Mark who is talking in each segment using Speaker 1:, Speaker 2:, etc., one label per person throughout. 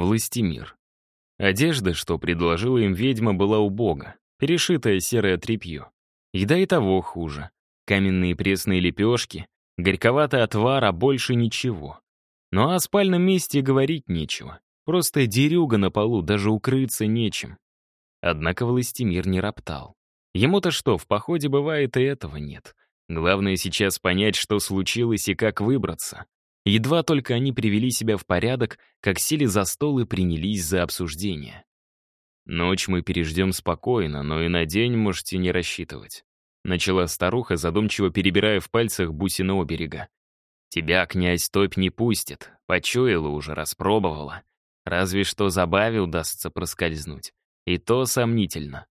Speaker 1: Властимир. Одежда, что предложила им ведьма, была убога, перешитая серое тряпье. Еда и того хуже. Каменные пресные лепешки, горьковатый отвар, а больше ничего. Ну а о спальном месте говорить нечего. Просто дерюга на полу, даже укрыться нечем. Однако Властимир не роптал. Ему-то что, в походе бывает и этого нет. Главное сейчас понять, что случилось и как выбраться. Едва только они привели себя в порядок, как сели за стол и принялись за обсуждение. «Ночь мы переждем спокойно, но и на день можете не рассчитывать», начала старуха, задумчиво перебирая в пальцах бусины оберега. «Тебя князь топь не пустит, почуяла уже, распробовала. Разве что забаве удастся проскользнуть. И то сомнительно.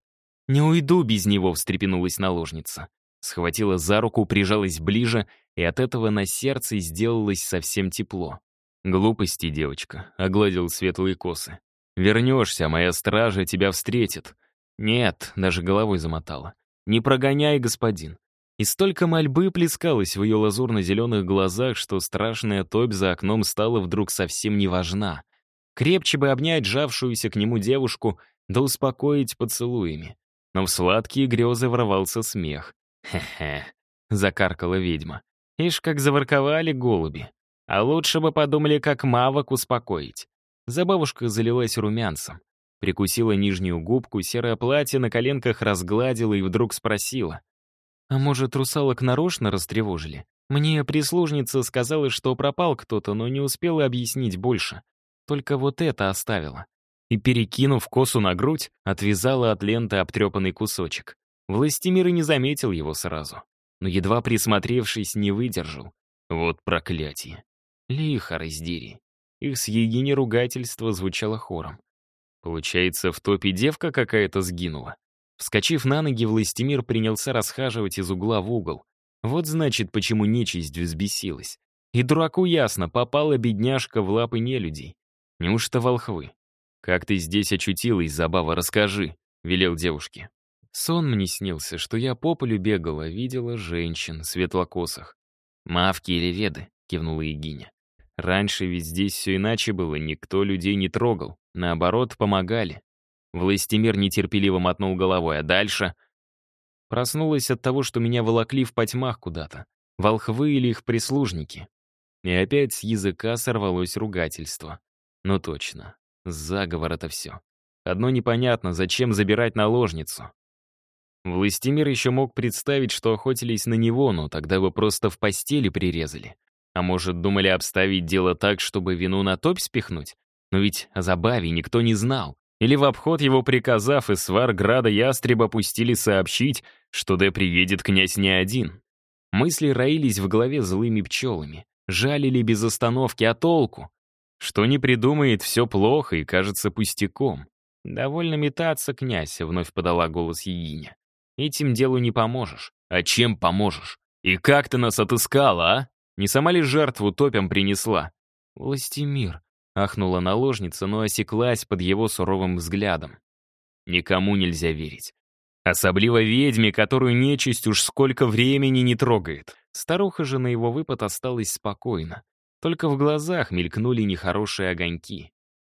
Speaker 1: «Не уйду без него», — встрепенулась наложница. Схватила за руку, прижалась ближе, и от этого на сердце сделалось совсем тепло. «Глупости, девочка», — огладил светлые косы. «Вернешься, моя стража тебя встретит». «Нет», — даже головой замотала. «Не прогоняй, господин». И столько мольбы плескалось в ее лазурно-зеленых глазах, что страшная топь за окном стала вдруг совсем не важна. Крепче бы обнять жавшуюся к нему девушку, да успокоить поцелуями. Но в сладкие грезы ворвался смех. «Хе-хе», — закаркала ведьма. «Ишь, как заворковали голуби. А лучше бы подумали, как мавок успокоить». Забавушка залилась румянцем. Прикусила нижнюю губку, серое платье на коленках разгладила и вдруг спросила. «А может, русалок нарочно растревожили? Мне прислужница сказала, что пропал кто-то, но не успела объяснить больше. Только вот это оставила. И, перекинув косу на грудь, отвязала от ленты обтрепанный кусочек. Властимир и не заметил его сразу. Но, едва присмотревшись, не выдержал. Вот проклятие. Лихо раздери. Их с Егине ругательство звучало хором. Получается, в топе девка какая-то сгинула. Вскочив на ноги, Властимир принялся расхаживать из угла в угол. Вот значит, почему нечисть взбесилась. И дураку ясно, попала бедняжка в лапы нелюдей. Неужто волхвы? «Как ты здесь очутилась, Забава, расскажи», — велел девушке. Сон мне снился, что я по полю бегала, видела женщин, светлокосых. «Мавки или веды?» — кивнула Егиня. «Раньше ведь здесь все иначе было, никто людей не трогал, наоборот, помогали». Властимир нетерпеливо мотнул головой, а дальше... Проснулась от того, что меня волокли в потьмах куда-то. Волхвы или их прислужники. И опять с языка сорвалось ругательство. Ну точно. Заговор это все. Одно непонятно, зачем забирать наложницу. Властимир еще мог представить, что охотились на него, но тогда бы просто в постели прирезали. А может, думали обставить дело так, чтобы вину на топь спихнуть? Но ведь о забаве никто не знал. Или в обход его приказав, из Сварграда ястреба пустили сообщить, что Д приедет князь не один. Мысли роились в голове злыми пчелами. Жалили без остановки, а толку? Что не придумает, все плохо и кажется пустяком. «Довольно метаться, князь», — вновь подала голос Егиня. «Этим делу не поможешь». «А чем поможешь? И как ты нас отыскала, а? Не сама ли жертву топям принесла?» «Властимир», — ахнула наложница, но осеклась под его суровым взглядом. «Никому нельзя верить. Особливо ведьме, которую нечисть уж сколько времени не трогает». Старуха же на его выпад осталась спокойна. Только в глазах мелькнули нехорошие огоньки.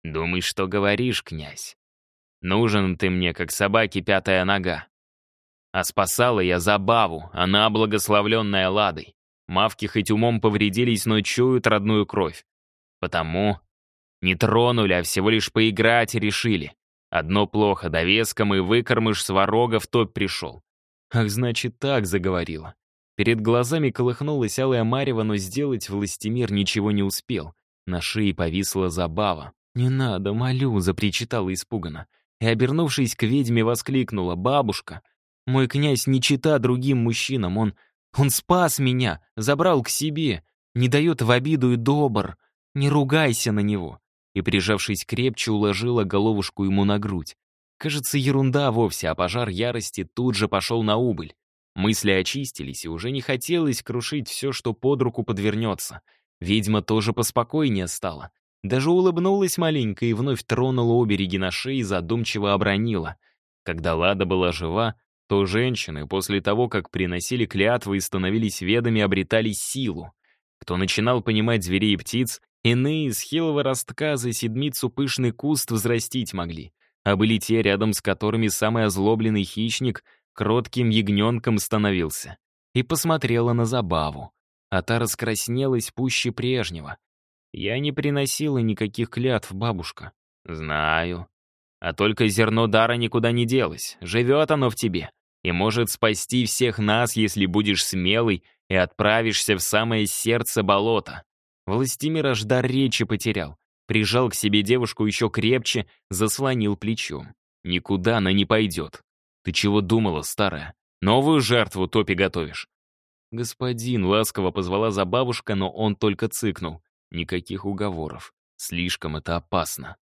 Speaker 1: «Думай, что говоришь, князь. Нужен ты мне, как собаке пятая нога. А спасала я забаву, она благословленная ладой. Мавки хоть умом повредились, но чуют родную кровь. Потому не тронули, а всего лишь поиграть решили. Одно плохо, довеском и выкормыш сварога в топ пришел. Ах, значит, так заговорила. Перед глазами колыхнулась алая марева, но сделать Властимир ничего не успел. На шее повисла забава. «Не надо, молю», — запричитала испуганно. И, обернувшись к ведьме, воскликнула. «Бабушка, мой князь не чита другим мужчинам, он... он спас меня, забрал к себе, не дает в обиду и добр. Не ругайся на него». И, прижавшись крепче, уложила головушку ему на грудь. Кажется, ерунда вовсе, а пожар ярости тут же пошел на убыль. Мысли очистились, и уже не хотелось крушить все, что под руку подвернется. Ведьма тоже поспокойнее стала. Даже улыбнулась маленько и вновь тронула обереги на шее и задумчиво обронила. Когда Лада была жива, то женщины после того, как приносили клятвы и становились ведами, обретали силу. Кто начинал понимать зверей и птиц, Иные с хилого ростка за седмицу пышный куст взрастить могли, а были те, рядом с которыми самый озлобленный хищник кротким ягненком становился. И посмотрела на забаву. А та раскраснелась пуще прежнего. Я не приносила никаких клятв, бабушка. Знаю. А только зерно дара никуда не делось. Живет оно в тебе. И может спасти всех нас, если будешь смелый и отправишься в самое сердце болота. Властимир аж дар речи потерял. Прижал к себе девушку еще крепче, заслонил плечом. Никуда она не пойдет. Ты чего думала, старая? Новую жертву топи готовишь? Господин ласково позвала за бабушка, но он только цыкнул. Никаких уговоров. Слишком это опасно.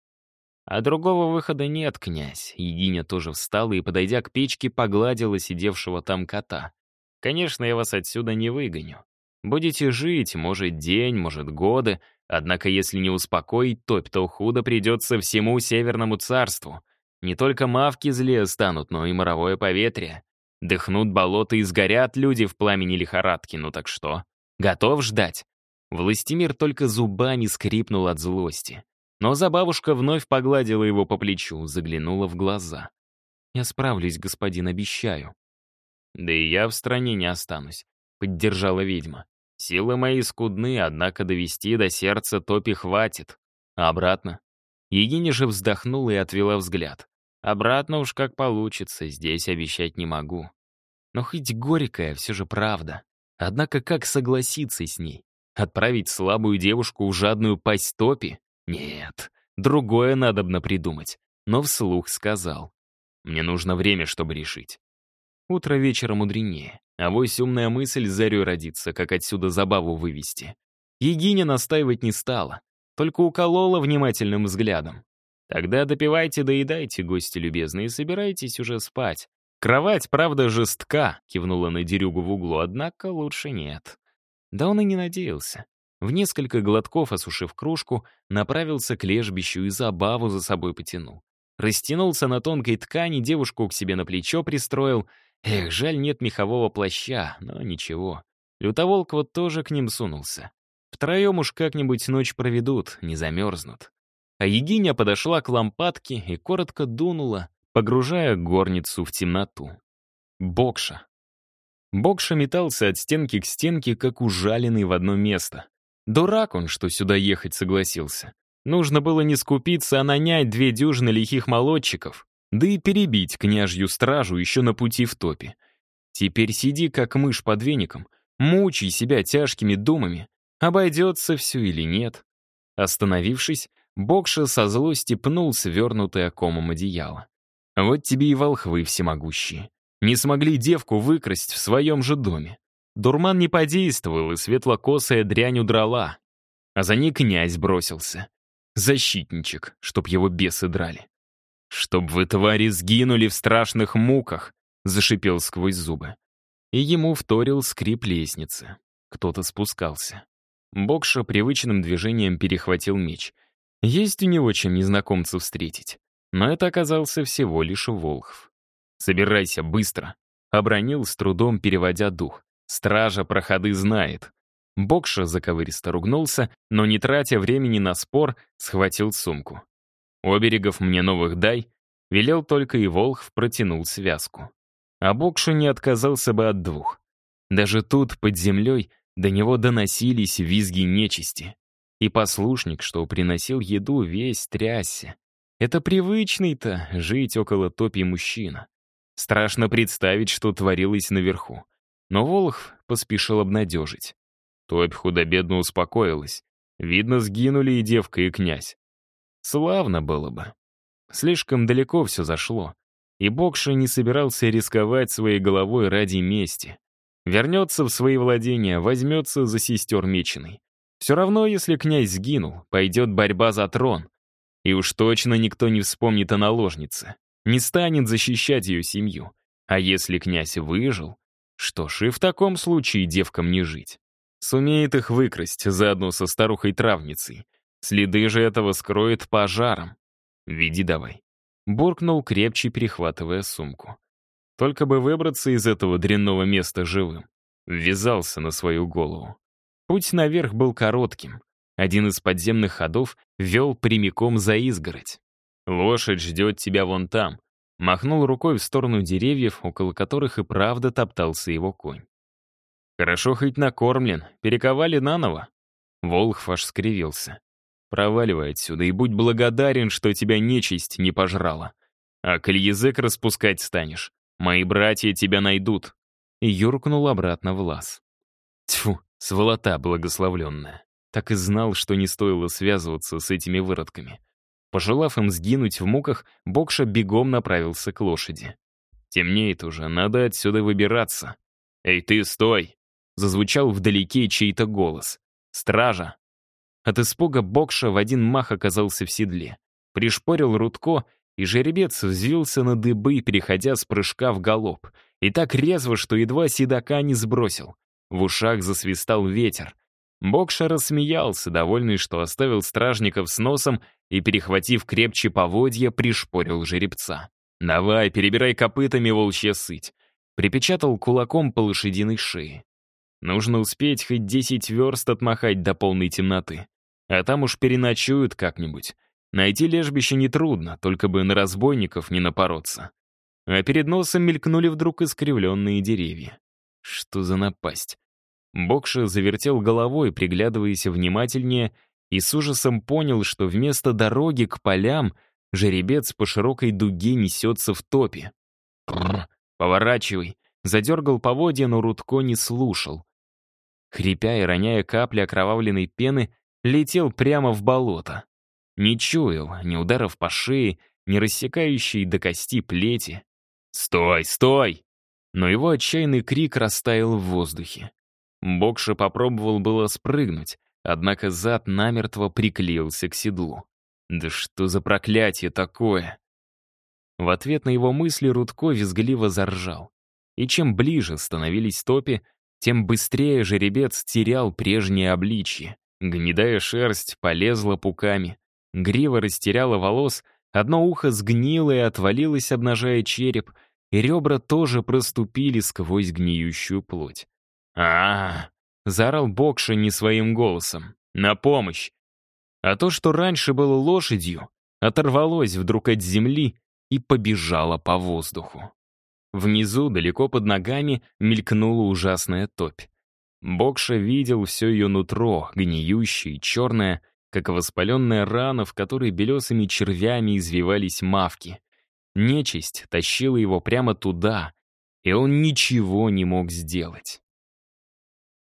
Speaker 1: А другого выхода нет, князь. Егиня тоже встала и, подойдя к печке, погладила сидевшего там кота. Конечно, я вас отсюда не выгоню. Будете жить, может, день, может, годы, однако если не успокоить топь, то худо придется всему Северному царству. Не только мавки злее станут, но и моровое поветрие. Дыхнут болота и сгорят люди в пламени лихорадки, ну так что? Готов ждать? Властимир только зубами скрипнул от злости. Но забавушка вновь погладила его по плечу, заглянула в глаза. «Я справлюсь, господин, обещаю». «Да и я в стране не останусь», — поддержала ведьма. «Силы мои скудны, однако довести до сердца топи хватит. А обратно?» Егиня же вздохнула и отвела взгляд. «Обратно уж как получится, здесь обещать не могу. Но хоть горькая, все же правда. Однако как согласиться с ней? Отправить слабую девушку в жадную пасть топи? Нет, другое надобно придумать. Но вслух сказал. Мне нужно время, чтобы решить. Утро вечера мудренее. А вось умная мысль зарю родится, как отсюда забаву вывести. Егиня настаивать не стала, только уколола внимательным взглядом. Тогда допивайте, доедайте, гости любезные, и собирайтесь уже спать. Кровать, правда, жестка, кивнула на дерюгу в углу, однако лучше нет. Да он и не надеялся. В несколько глотков осушив кружку, направился к лежбищу и забаву за собой потянул. Растянулся на тонкой ткани, девушку к себе на плечо пристроил. Эх, жаль, нет мехового плаща, но ничего. Лютоволк вот тоже к ним сунулся. Втроем уж как-нибудь ночь проведут, не замерзнут. А Егиня подошла к лампадке и коротко дунула, погружая горницу в темноту. Бокша. Бокша метался от стенки к стенке, как ужаленный в одно место. Дурак он, что сюда ехать согласился. Нужно было не скупиться, а нанять две дюжины лихих молодчиков, да и перебить княжью стражу еще на пути в топе. Теперь сиди, как мышь под веником, мучай себя тяжкими думами, обойдется все или нет. Остановившись, Бокша со злости пнул свернутое комом одеяло. Вот тебе и волхвы всемогущие. Не смогли девку выкрасть в своем же доме. Дурман не подействовал, и светлокосая дрянь удрала. А за ней князь бросился. Защитничек, чтоб его бесы драли. «Чтоб вы, твари, сгинули в страшных муках!» — зашипел сквозь зубы. И ему вторил скрип лестницы. Кто-то спускался. Бокша привычным движением перехватил меч. Есть у него чем незнакомцев встретить. Но это оказался всего лишь Волхв. «Собирайся, быстро!» — обронил, с трудом переводя дух. Стража проходы знает. Бокша заковыристо ругнулся, но, не тратя времени на спор, схватил сумку. «Оберегов мне новых дай», велел только и Волхв протянул связку. А Бокша не отказался бы от двух. Даже тут, под землей, до него доносились визги нечисти. И послушник, что приносил еду, весь трясся. Это привычный-то жить около топи мужчина. Страшно представить, что творилось наверху. Но Волх поспешил обнадежить. Топь худо-бедно успокоилась. Видно, сгинули и девка, и князь. Славно было бы. Слишком далеко все зашло. И Бокша не собирался рисковать своей головой ради мести. Вернется в свои владения, возьмется за сестер Меченой. Все равно, если князь сгинул, пойдет борьба за трон. И уж точно никто не вспомнит о наложнице, не станет защищать ее семью. А если князь выжил, что ж, и в таком случае девкам не жить. Сумеет их выкрасть заодно со старухой-травницей. Следы же этого скроет пожаром. Веди давай. Буркнул, крепче перехватывая сумку. Только бы выбраться из этого дрянного места живым. Ввязался на свою голову. Путь наверх был коротким. Один из подземных ходов вел прямиком за изгородь. «Лошадь ждет тебя вон там», махнул рукой в сторону деревьев, около которых и правда топтался его конь. «Хорошо хоть накормлен, перековали наново». Волхв аж скривился. «Проваливай отсюда и будь благодарен, что тебя нечисть не пожрала. А коль язык распускать станешь, мои братья тебя найдут». И юркнул обратно в лаз. Тьфу, сволота благословленная. Так и знал, что не стоило связываться с этими выродками. Пожелав им сгинуть в муках, Бокша бегом направился к лошади. «Темнеет уже, надо отсюда выбираться». «Эй, ты, стой!» Зазвучал вдалеке чей-то голос. «Стража!» От испуга Бокша в один мах оказался в седле. Пришпорил Рудко, и жеребец взвился на дыбы, переходя с прыжка в галоп. И так резво, что едва седока не сбросил. В ушах засвистал ветер. Бокша рассмеялся, довольный, что оставил стражников с носом и, перехватив крепче поводья, пришпорил жеребца. «Давай, перебирай копытами, волчья сыть!» Припечатал кулаком по лошадиной шее. Нужно успеть хоть десять верст отмахать до полной темноты. А там уж переночуют как-нибудь. Найти лежбище нетрудно, только бы на разбойников не напороться. А перед носом мелькнули вдруг искривленные деревья. Что за напасть? Бокша завертел головой, приглядываясь внимательнее, и с ужасом понял, что вместо дороги к полям жеребец по широкой дуге несется в топе. «Поворачивай!» Задергал поводья, но Рудко не слушал. Хрипя и роняя капли окровавленной пены, летел прямо в болото. Не чуял ни ударов по шее, ни рассекающей до кости плети. «Стой, стой!» Но его отчаянный крик растаял в воздухе. Бокша попробовал было спрыгнуть, однако зад намертво приклеился к седлу. Да что за проклятие такое? В ответ на его мысли Рудко визгливо заржал. И чем ближе становились топи, тем быстрее жеребец терял прежнее обличье. Гнедая шерсть полезла пуками, грива растеряла волос, одно ухо сгнило и отвалилось, обнажая череп, и ребра тоже проступили сквозь гниющую плоть а, заорал Бокша не своим голосом. «На помощь!» А то, что раньше было лошадью, оторвалось вдруг от земли и побежало по воздуху. Внизу, далеко под ногами, мелькнула ужасная топь. Бокша видел все ее нутро, гниющее и черное, как воспаленная рана, в которой белесыми червями извивались мавки. Нечисть тащила его прямо туда, и он ничего не мог сделать.